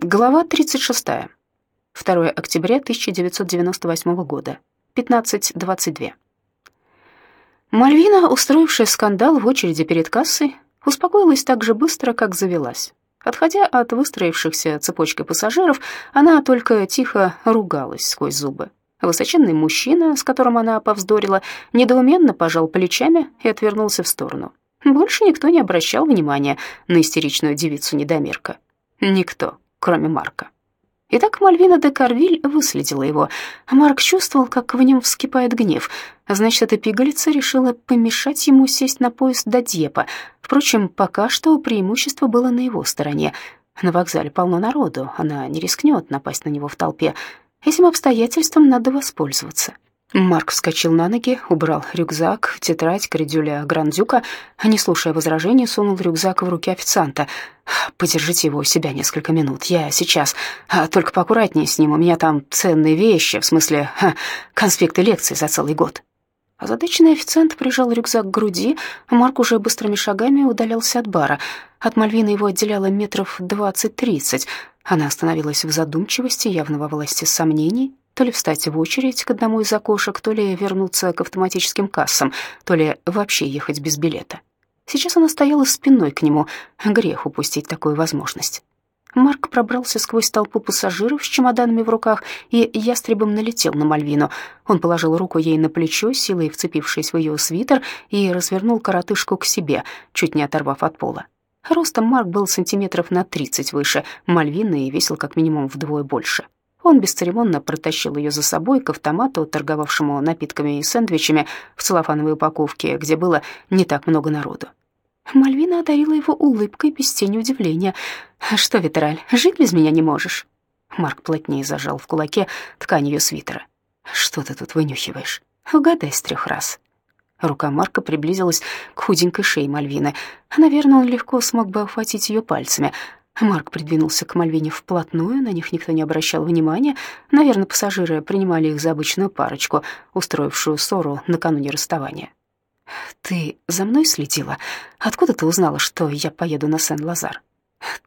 Глава 36. 2 октября 1998 года. 15.22. Мальвина, устроившая скандал в очереди перед кассой, успокоилась так же быстро, как завелась. Отходя от выстроившихся цепочкой пассажиров, она только тихо ругалась сквозь зубы. Высоченный мужчина, с которым она повздорила, недоуменно пожал плечами и отвернулся в сторону. Больше никто не обращал внимания на истеричную девицу-недомерка. Никто кроме Марка. Итак, Мальвина де Карвиль выследила его. Марк чувствовал, как в нем вскипает гнев. Значит, эта пигалица решила помешать ему сесть на поезд до Дьепа. Впрочем, пока что преимущество было на его стороне. На вокзале полно народу, она не рискнет напасть на него в толпе. Этим обстоятельством надо воспользоваться. Марк вскочил на ноги, убрал рюкзак, тетрадь, кридюля Грандюка, не слушая возражений, сунул рюкзак в руки официанта. «Подержите его у себя несколько минут, я сейчас. А, только поаккуратнее с ним, у меня там ценные вещи, в смысле, конспекты лекций за целый год». Озадаченный официант прижал рюкзак к груди, Марк уже быстрыми шагами удалялся от бара. От Мальвины его отделяло метров двадцать-тридцать. Она остановилась в задумчивости, явно во власти сомнений, то ли встать в очередь к одному из окошек, то ли вернуться к автоматическим кассам, то ли вообще ехать без билета. Сейчас она стояла спиной к нему, грех упустить такую возможность. Марк пробрался сквозь толпу пассажиров с чемоданами в руках и ястребом налетел на Мальвину. Он положил руку ей на плечо, силой вцепившись в ее свитер, и развернул коротышку к себе, чуть не оторвав от пола. Ростом Марк был сантиметров на тридцать выше Мальвины и весил как минимум вдвое больше. Он бесцеремонно протащил ее за собой к автомату, торговавшему напитками и сэндвичами в целлофановой упаковке, где было не так много народу. Мальвина одарила его улыбкой без тени удивления. «Что, Витраль, жить без меня не можешь?» Марк плотнее зажал в кулаке ткань ее свитера. «Что ты тут вынюхиваешь? Угадай с трех раз». Рука Марка приблизилась к худенькой шее Мальвины. Наверное, он легко смог бы охватить ее пальцами. Марк придвинулся к Мальвине вплотную, на них никто не обращал внимания. Наверное, пассажиры принимали их за обычную парочку, устроившую ссору накануне расставания. «Ты за мной следила? Откуда ты узнала, что я поеду на Сен-Лазар?»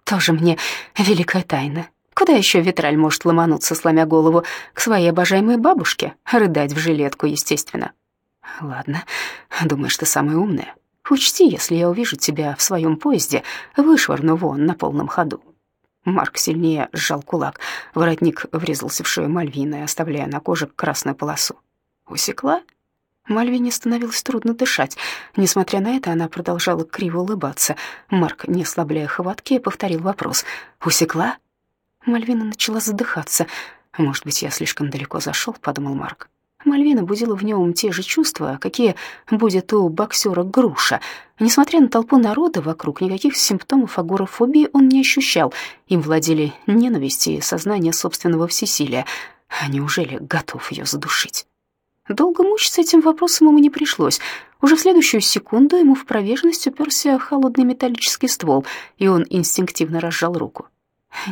«Тоже мне великая тайна. Куда еще Витраль может ломануться, сломя голову, к своей обожаемой бабушке? Рыдать в жилетку, естественно». «Ладно, думаешь, ты самая умная. Учти, если я увижу тебя в своем поезде, вышвырну вон на полном ходу». Марк сильнее сжал кулак. Воротник врезался в шею Мальвины, оставляя на коже красную полосу. «Усекла?» Мальвине становилось трудно дышать. Несмотря на это, она продолжала криво улыбаться. Марк, не ослабляя хватки, повторил вопрос. «Усекла?» Мальвина начала задыхаться. «Может быть, я слишком далеко зашел», — подумал Марк. Мальвина будила в нем те же чувства, какие будет у боксера Груша. Несмотря на толпу народа вокруг, никаких симптомов агорафобии он не ощущал. Им владели ненависть и сознание собственного всесилия. А неужели готов ее задушить? Долго мучиться этим вопросом ему не пришлось. Уже в следующую секунду ему в пrovерженность уперся холодный металлический ствол, и он инстинктивно разжал руку.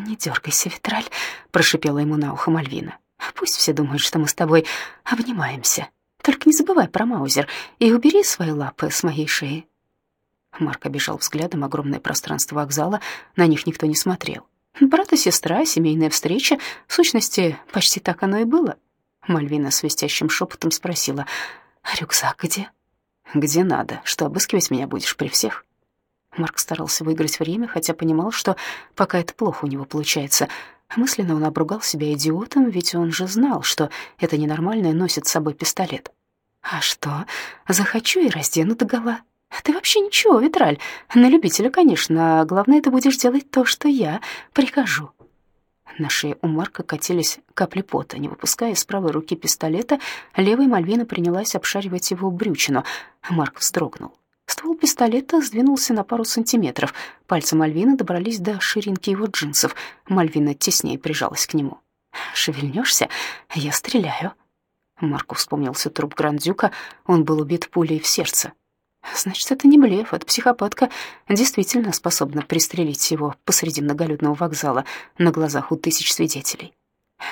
«Не дергайся, Витраль», — прошипела ему на ухо Мальвина. Пусть все думают, что мы с тобой обнимаемся. Только не забывай про Маузер и убери свои лапы с моей шеи». Марк обежал взглядом огромное пространство вокзала, на них никто не смотрел. Брат и сестра, семейная встреча, в сущности, почти так оно и было. Мальвина свистящим шепотом спросила, «А рюкзак где?» «Где надо, что обыскивать меня будешь при всех?» Марк старался выиграть время, хотя понимал, что пока это плохо у него получается. Мысленно он обругал себя идиотом, ведь он же знал, что это ненормальное носит с собой пистолет. «А что, захочу и раздену догола?» «Ты вообще ничего, Витраль. На любителя, конечно, а главное, ты будешь делать то, что я прикажу». На шее у Марка катились капли пота. Не выпуская из правой руки пистолета, левой Мальвина принялась обшаривать его брючину. Марк вздрогнул. Ствол пистолета сдвинулся на пару сантиметров. Пальцы Мальвины добрались до ширинки его джинсов. Мальвина теснее прижалась к нему. «Шевельнешься? Я стреляю». Марку вспомнился труп Грандюка. Он был убит пулей в сердце. Значит, это не блеф, эта психопатка действительно способна пристрелить его посреди многолюдного вокзала на глазах у тысяч свидетелей.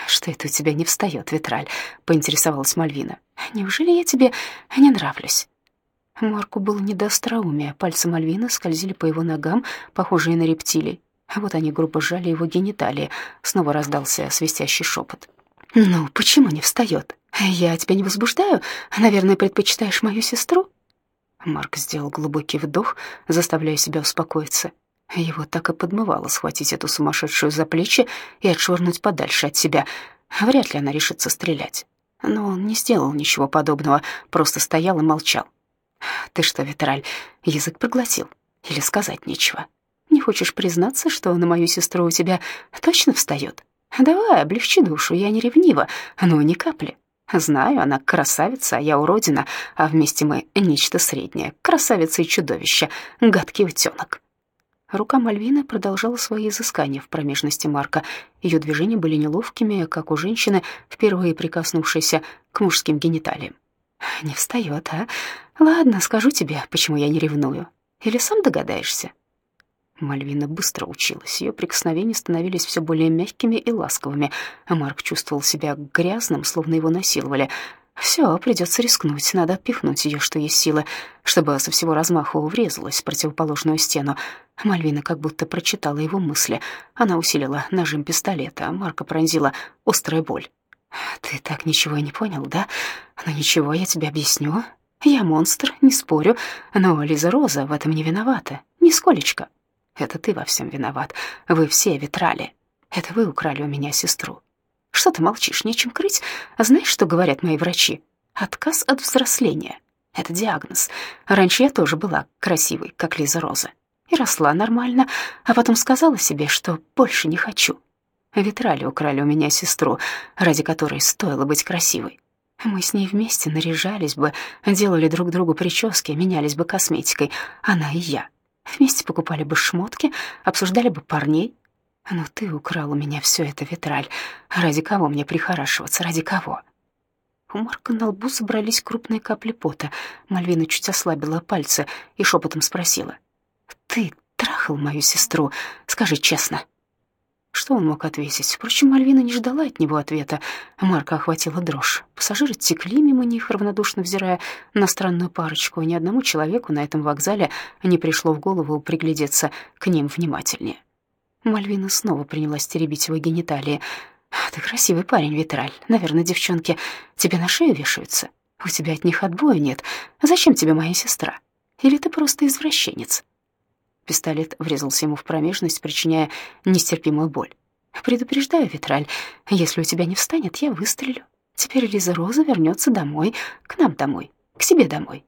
«Что это у тебя не встает, Витраль?» — поинтересовалась Мальвина. «Неужели я тебе не нравлюсь?» Марку было не до остроумия. Пальцы Мальвины скользили по его ногам, похожие на рептилий. Вот они грубо сжали его гениталии. Снова раздался свистящий шепот. «Ну, почему не встает? Я тебя не возбуждаю? Наверное, предпочитаешь мою сестру?» Марк сделал глубокий вдох, заставляя себя успокоиться. Его так и подмывало схватить эту сумасшедшую за плечи и отшвырнуть подальше от себя. Вряд ли она решится стрелять. Но он не сделал ничего подобного, просто стоял и молчал. «Ты что, Витраль, язык проглотил? Или сказать нечего? Не хочешь признаться, что на мою сестру у тебя точно встает? Давай, облегчи душу, я не ревнива, но ни капли. Знаю, она красавица, а я уродина, а вместе мы нечто среднее, красавица и чудовище, гадкий утенок». Рука Мальвины продолжала свои изыскания в промежности Марка. Ее движения были неловкими, как у женщины, впервые прикоснувшейся к мужским гениталиям. «Не встает, а? Ладно, скажу тебе, почему я не ревную. Или сам догадаешься?» Мальвина быстро училась. Ее прикосновения становились все более мягкими и ласковыми, а Марк чувствовал себя грязным, словно его насиловали. Все, придется рискнуть, надо отпихнуть ее, что есть силы, чтобы со всего размаху врезалась в противоположную стену. Мальвина как будто прочитала его мысли. Она усилила нажим пистолета, а Марка пронзила острая боль. «Ты так ничего и не понял, да? Ну ничего, я тебе объясню. Я монстр, не спорю, но Лиза Роза в этом не виновата, нисколечко. Это ты во всем виноват, вы все ветрали. Это вы украли у меня сестру. Что ты молчишь, нечем крыть? Знаешь, что говорят мои врачи? Отказ от взросления. Это диагноз. Раньше я тоже была красивой, как Лиза Роза. И росла нормально, а потом сказала себе, что больше не хочу. Витрали украли у меня сестру, ради которой стоило быть красивой. Мы с ней вместе наряжались бы, делали друг другу прически, менялись бы косметикой, она и я. Вместе покупали бы шмотки, обсуждали бы парней, но ты украл у меня все это, Витраль. Ради кого мне прихорашиваться? Ради кого?» У Марка на лбу собрались крупные капли пота. Мальвина чуть ослабила пальцы и шепотом спросила. «Ты трахал мою сестру? Скажи честно». Что он мог ответить? Впрочем, Мальвина не ждала от него ответа. Марка охватила дрожь. Пассажиры текли мимо них, равнодушно взирая на странную парочку. Ни одному человеку на этом вокзале не пришло в голову приглядеться к ним внимательнее. Мальвина снова принялась теребить его гениталии. «Ты красивый парень, Витраль. Наверное, девчонки тебе на шею вешаются. У тебя от них отбоя нет. Зачем тебе моя сестра? Или ты просто извращенец?» Пистолет врезался ему в промежность, причиняя нестерпимую боль. «Предупреждаю, Витраль, если у тебя не встанет, я выстрелю. Теперь Лиза Роза вернется домой, к нам домой, к себе домой.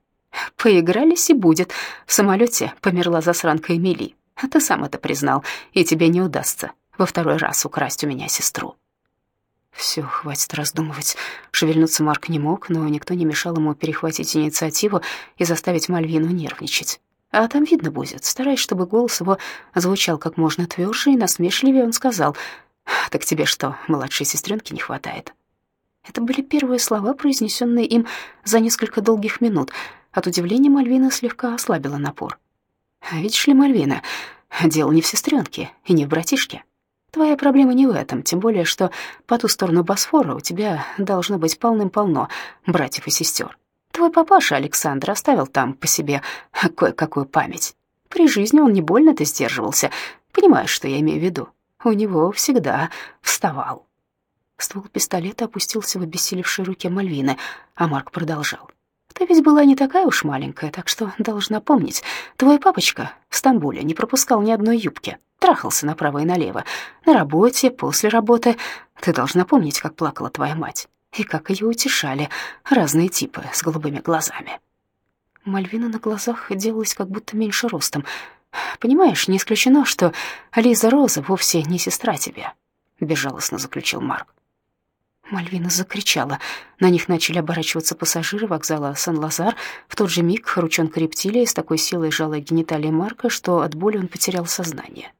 Поигрались и будет. В самолете померла засранка Эмили. А ты сам это признал, и тебе не удастся во второй раз украсть у меня сестру». Все, хватит раздумывать. Шевельнуться Марк не мог, но никто не мешал ему перехватить инициативу и заставить Мальвину нервничать. А там видно будет. Стараясь, чтобы голос его звучал как можно тверже и насмешливее, он сказал, «Так тебе что, младшей сестренки не хватает?» Это были первые слова, произнесенные им за несколько долгих минут. От удивления Мальвина слегка ослабила напор. Видишь ли, Мальвина, дело не в сестренке и не в братишке. Твоя проблема не в этом, тем более, что по ту сторону Босфора у тебя должно быть полным-полно братьев и сестер. Твой папаша Александр оставил там по себе кое-какую память. При жизни он не больно-то сдерживался. Понимаешь, что я имею в виду? У него всегда вставал. Ствол пистолета опустился в обессилевшей руке Мальвины, а Марк продолжал. Ты ведь была не такая уж маленькая, так что должна помнить. Твой папочка в Стамбуле не пропускал ни одной юбки. Трахался направо и налево. На работе, после работы. Ты должна помнить, как плакала твоя мать. И как ее утешали разные типы с голубыми глазами. Мальвина на глазах делалась как будто меньше ростом. «Понимаешь, не исключено, что Лиза Роза вовсе не сестра тебе», — безжалостно заключил Марк. Мальвина закричала. На них начали оборачиваться пассажиры вокзала Сан-Лазар. В тот же миг ручонка рептилия с такой силой сжала гениталии Марка, что от боли он потерял сознание.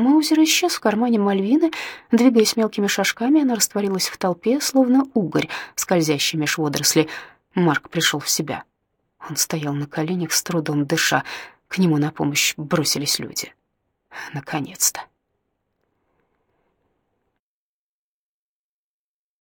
Маузер исчез в кармане Мальвины. Двигаясь мелкими шажками, она растворилась в толпе, словно угорь, скользящий меж водорослей. Марк пришел в себя. Он стоял на коленях, с трудом дыша. К нему на помощь бросились люди. Наконец-то.